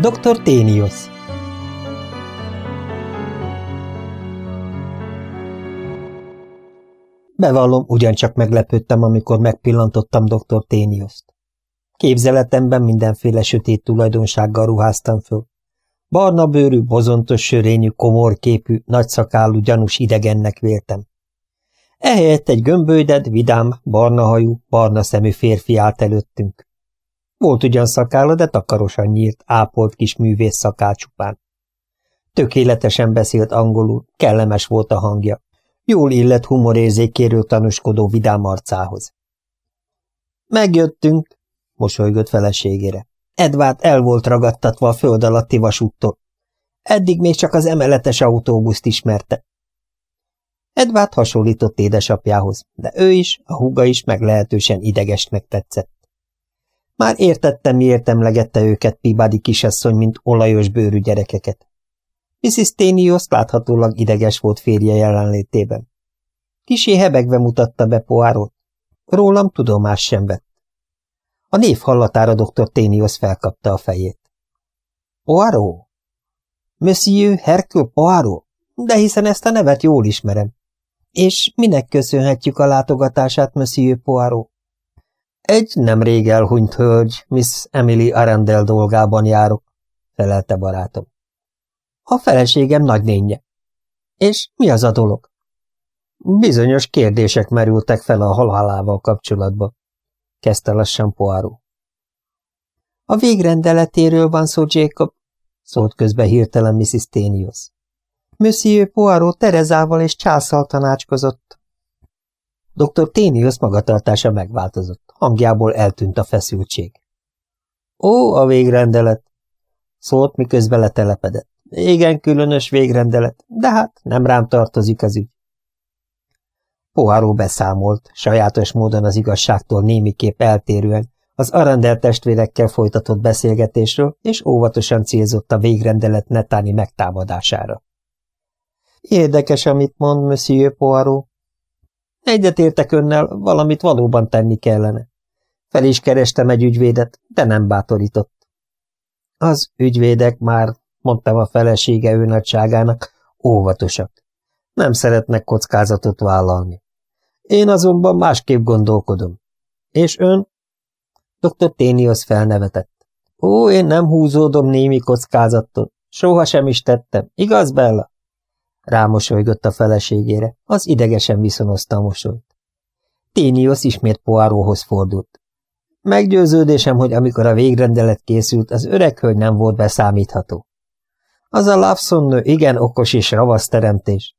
Dr. Ténios Bevallom, ugyancsak meglepődtem, amikor megpillantottam dr. Ténioszt. Képzeletemben mindenféle sötét tulajdonsággal ruháztam föl. Barna bőrű, bozontos sörényű, komorképű, nagyszakálú, gyanús idegennek véltem. Ehelyett egy gömbölyded, vidám, barna hajú, barna szemű férfi állt előttünk. Volt ugyan szakála, de takarosan nyírt, ápolt kis művész szakál. Tökéletesen beszélt angolul, kellemes volt a hangja. Jól illett humorérzékéről tanúskodó vidám arcához. Megjöttünk, mosolygott feleségére. Edvard el volt ragadtatva a föld alatti vasúttól. Eddig még csak az emeletes autóbuszt ismerte. Edvard hasonlított édesapjához, de ő is, a húga is meglehetősen idegesnek tetszett. Már értettem, miért emlegette őket Pibadi kisasszony, mint olajos bőrű gyerekeket. Mrs. Ténios láthatólag ideges volt férje jelenlétében. Kisé hebegve mutatta be Poárót. Rólam tudomás sem vett. A név hallatára dr. Ténios felkapta a fejét. Poirot? Monsieur Hercule Poirot? De hiszen ezt a nevet jól ismerem. És minek köszönhetjük a látogatását, Monsieur Poirot? Egy nem rég elhunyt hölgy, Miss Emily Arundel dolgában járok, felelte barátom. A feleségem nagynénye. És mi az a dolog? Bizonyos kérdések merültek fel a halálával kapcsolatban, kezdte lassan Poirot. A végrendeletéről van szó, Jacob, szólt közbe hirtelen Mrs. Tenius. Monsieur Poirot Terezával és Császal tanácskozott. Dr. Tenius magatartása megváltozott, hangjából eltűnt a feszültség. Ó, a végrendelet, szólt, miközben letelepedett. Igen, különös végrendelet, de hát nem rám tartozik az ügy. Poáró beszámolt, sajátos módon az igazságtól némiképp eltérően, az Arandel testvérekkel folytatott beszélgetésről, és óvatosan célzott a végrendelet netáni megtámadására. Érdekes, amit mond, Monsieur Poirot. Egyetértek önnel, valamit valóban tenni kellene. Fel is kerestem egy ügyvédet, de nem bátorított. Az ügyvédek már, mondtam a felesége ő nagyságának, óvatosak. Nem szeretnek kockázatot vállalni. Én azonban másképp gondolkodom. És ön? Dr. Ténios felnevetett. Ó, én nem húzódom némi kockázattól. Soha sem is tettem. Igaz, Bella? Rámosolygott a feleségére. Az idegesen viszonozta a mosolyt. Ténios ismét Poáróhoz fordult. Meggyőződésem, hogy amikor a végrendelet készült, az öreg hölgy nem volt beszámítható. Az a Lawson nő igen okos és ravasz teremtés.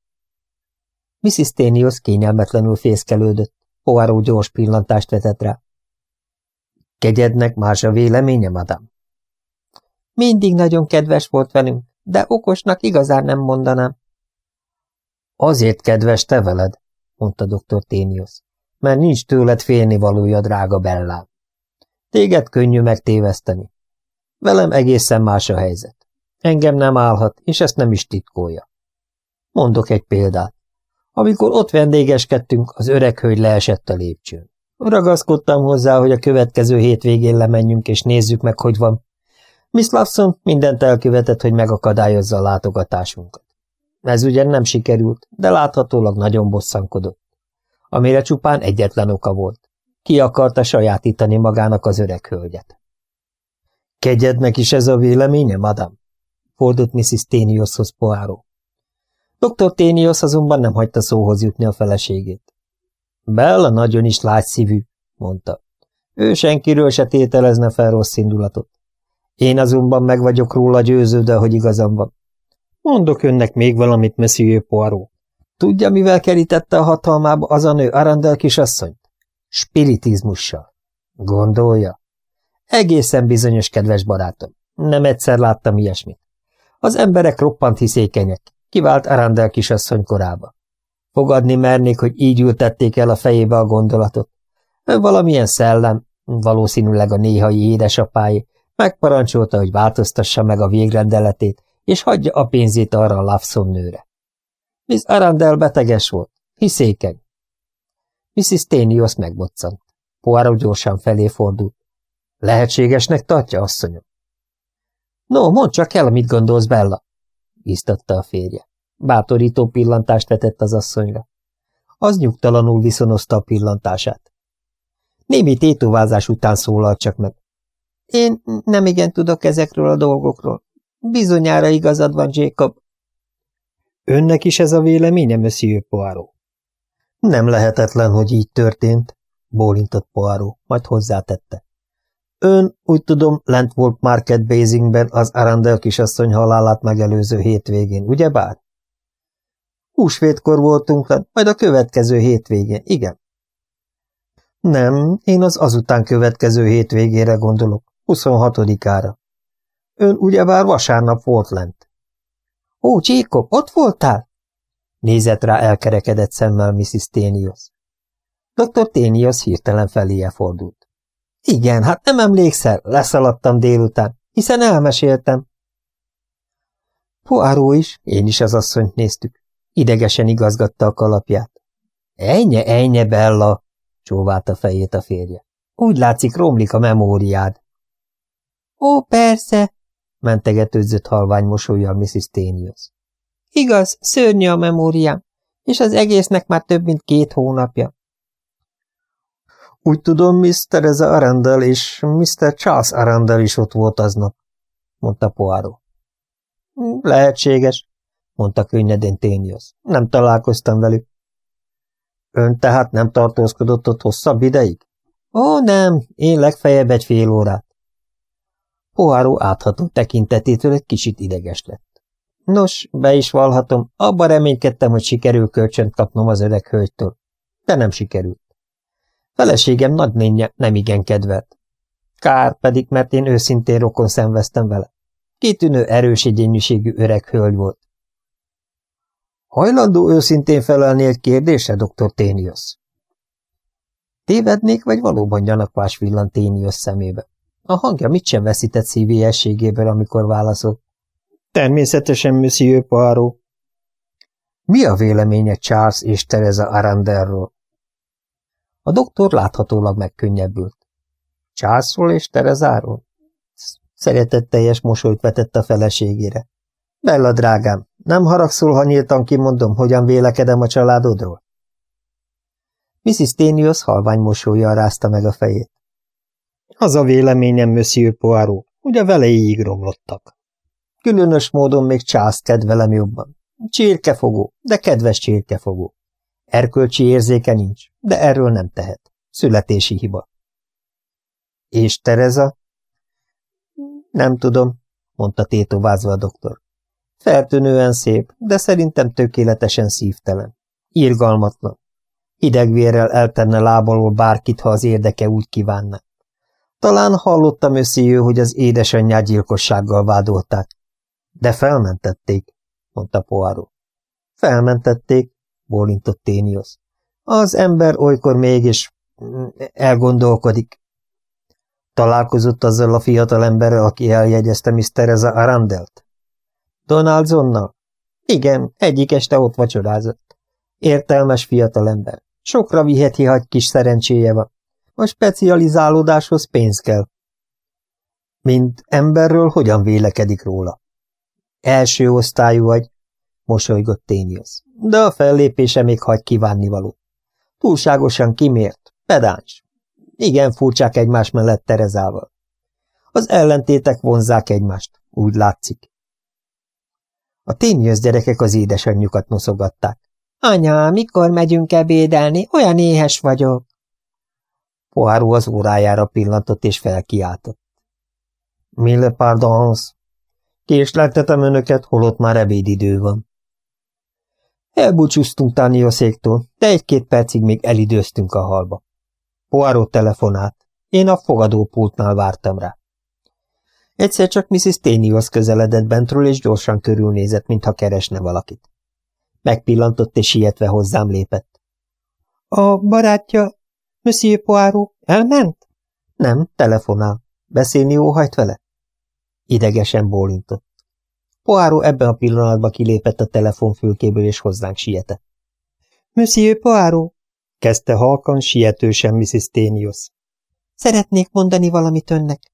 Mrs. Ténios kényelmetlenül fészkelődött. Poirot gyors pillantást vetett rá. Kegyednek más a véleménye, madam? Mindig nagyon kedves volt velünk, de okosnak igazán nem mondanám. Azért kedves te veled, mondta dr. Ténios, mert nincs tőled félnivalója, drága Bellám. Téged könnyű megtéveszteni. Velem egészen más a helyzet. Engem nem állhat, és ezt nem is titkolja. Mondok egy példát. Amikor ott vendégeskedtünk, az öreg hölgy leesett a lépcsőn. Ragaszkodtam hozzá, hogy a következő hétvégén lemenjünk, és nézzük meg, hogy van. Miss Lawson mindent elkövetett, hogy megakadályozza a látogatásunkat. Ez ugyan nem sikerült, de láthatólag nagyon bosszankodott. Amire csupán egyetlen oka volt. Ki akarta sajátítani magának az öreg hölgyet. Kegyednek is ez a véleménye, madam? Fordult Mrs. Ténioshoz Poirot. Dr. Ténios azonban nem hagyta szóhoz jutni a feleségét. Bella nagyon is szívű, mondta. Ő senkiről se tételezne fel rossz indulatot. Én azonban meg vagyok róla győződve, hogy igazam van. Mondok önnek még valamit, Monsieur Poirot. Tudja, mivel kerítette a hatalmába az a nő Arandel kisasszonyt? Spiritizmussal. Gondolja? Egészen bizonyos, kedves barátom. Nem egyszer láttam ilyesmit. Az emberek roppant hiszékenyek, kivált Arandel kisasszony korába. Fogadni mernék, hogy így ültették el a fejébe a gondolatot. Valamilyen szellem, valószínűleg a néhai édesapáé, megparancsolta, hogy változtassa meg a végrendeletét, és hagyja a pénzét arra a Lawson nőre. Miss Arandel beteges volt, hiszékeny. Mrs. Ténios megboccant. Poirot gyorsan felé fordult. Lehetségesnek tartja, asszonyom? No, mondd csak el, amit gondolsz, Bella, biztatta a férje. Bátorító pillantást vetett az asszonyra. Az nyugtalanul viszonozta a pillantását. Némi tétovázás után szólalt csak meg. Én nem igen tudok ezekről a dolgokról. Bizonyára igazad van, Jacob. Önnek is ez a véleménye, Monsieur Poirot? Nem lehetetlen, hogy így történt, bólintott Poirot, majd hozzátette. Ön, úgy tudom, lent volt Market Basingben az Arandel kisasszony halálát megelőző hétvégén, ugyebár? Húsvétkor voltunk lent, majd a következő hétvégén, igen. Nem, én az azután következő hétvégére gondolok, 26-ára. Ön ugyebár vasárnap volt lent. Ó, Jacob, ott voltál? Nézett rá elkerekedett szemmel Mrs. Ténios. Dr. Ténios hirtelen feléje fordult. Igen, hát nem emlékszel, leszaladtam délután, hiszen elmeséltem. Poáró is, én is az asszonyt néztük. Idegesen igazgatta a kalapját. Ejnye, ejnye, Bella, csóválta fejét a férje. Úgy látszik, romlik a memóriád. Ó, persze, mentegetődzött halvány mosolyjal Mrs. Tenius. Igaz, szörnyű a memóriám, és az egésznek már több mint két hónapja. Úgy tudom, Miss Teresa Arundel és Mr. Charles Arundel is ott volt aznap, mondta Poirot. Lehetséges, mondta könnyedén Tenius. Nem találkoztam velük. Ön tehát nem tartózkodott ott hosszabb ideig? Ó, nem, én legfeljebb egy fél órát. Poáró átható tekintetétől egy kicsit ideges lett. Nos, be is valhatom, abba reménykedtem, hogy sikerül kölcsönt kapnom az öreg hölgytől, de nem sikerült. Feleségem nagynénye nem igen kedvelt. Kár pedig, mert én őszintén rokon szenveztem vele. Kitűnő erős egyényűségű öreg hölgy volt. Hajlandó őszintén felelni egy kérdésre, dr. Ténius? Tévednék, vagy valóban gyanakvás villant Ténius szemébe? A hangja mit sem veszített szívélyességéből, amikor válaszol. Természetesen, Monsieur Poirot. Mi a véleménye Charles és Teresa Aranderról? A doktor láthatólag megkönnyebbült. Charlesról és Terezáról? Szeretetteljes mosolyt vetett a feleségére. Bella drágám, nem haragszol, ha nyíltan kimondom, hogyan vélekedem a családodról? Mrs. Tenius halvány mosolyjal rázta meg a fejét. Az a véleményem, Monsieur Poirot, hogy a velejéig romlottak. Különös módon még csász kedvelem jobban. Csirkefogó, de kedves csirkefogó. Erkölcsi érzéke nincs, de erről nem tehet. Születési hiba. És Tereza? Nem tudom, mondta tétovázva a doktor. Feltűnően szép, de szerintem tökéletesen szívtelen. Irgalmatlan. Idegvérrel eltenne lábalól bárkit, ha az érdeke úgy kívánna. Talán hallottam összejő, hogy az édesanyját gyilkossággal vádolták. De felmentették, mondta Poirot. Felmentették, bólintott Ténios. Az ember olykor mégis mm, elgondolkodik. Találkozott azzal a fiatal emberrel, aki eljegyezte Miss Teresa Arandelt? Donaldsonnal? Igen, egyik este ott vacsorázott. Értelmes fiatalember. Sokra viheti, hagy kis szerencséje van. A specializálódáshoz pénz kell. Mint emberről hogyan vélekedik róla? Első osztályú vagy, mosolygott Téniusz, de a fellépése még hagy kívánnivaló. Túlságosan kimért, pedáns. Igen furcsák egymás mellett Terezával. Az ellentétek vonzák egymást, úgy látszik. A Téniusz gyerekek az édesanyjukat noszogatták. Anya, mikor megyünk ebédelni? Olyan éhes vagyok. Poáró az órájára pillantott és felkiáltott. Mille pardons! Késleltetem önöket, holott már ebédidő van. Elbúcsúztunk Tanioszéktól, de egy-két percig még elidőztünk a halba. Poáró telefonált. Én a fogadópultnál vártam rá. Egyszer csak Mrs. Ténios közeledett bentről, és gyorsan körülnézett, mintha keresne valakit. Megpillantott, és sietve hozzám lépett. A barátja Monsieur Poirot, elment? Nem, telefonál. Beszélni óhajt vele? Idegesen bólintott. Poirot ebben a pillanatban kilépett a telefonfülkéből, és hozzánk sietett. Monsieur Poirot, kezdte halkan, sietősen Mrs. Tenius. Szeretnék mondani valamit önnek.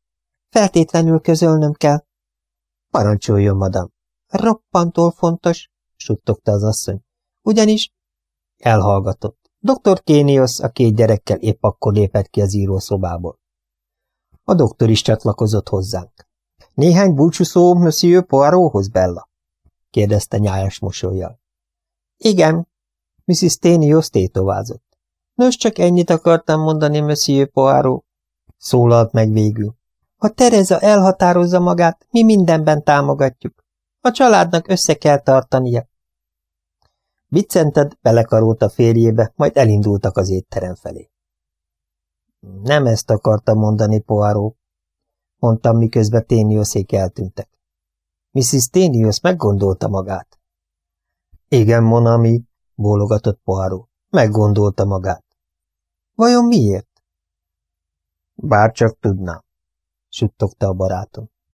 Feltétlenül közölnöm kell. Parancsoljon, madam. Roppantól fontos, suttogta az asszony. Ugyanis elhallgatott. Dr. Kénios a két gyerekkel épp akkor lépett ki az írószobából. A doktor is csatlakozott hozzánk. Néhány búcsúszó Monsieur Poirothoz, Bella? kérdezte nyájas mosolyjal. Igen, Mrs. Ténios tétovázott. Nos, csak ennyit akartam mondani, Monsieur Poirot, szólalt meg végül. Ha Tereza elhatározza magát, mi mindenben támogatjuk. A családnak össze kell tartania. Viccented belekarolt a férjébe, majd elindultak az étterem felé. Nem ezt akartam mondani, Poirot, mondtam, miközben Ténioszék eltűntek. Mrs. Ténios meggondolta magát. Igen, Monami, bólogatott Poirot. Meggondolta magát. Vajon miért? Bár csak tudnám, suttogta a barátom.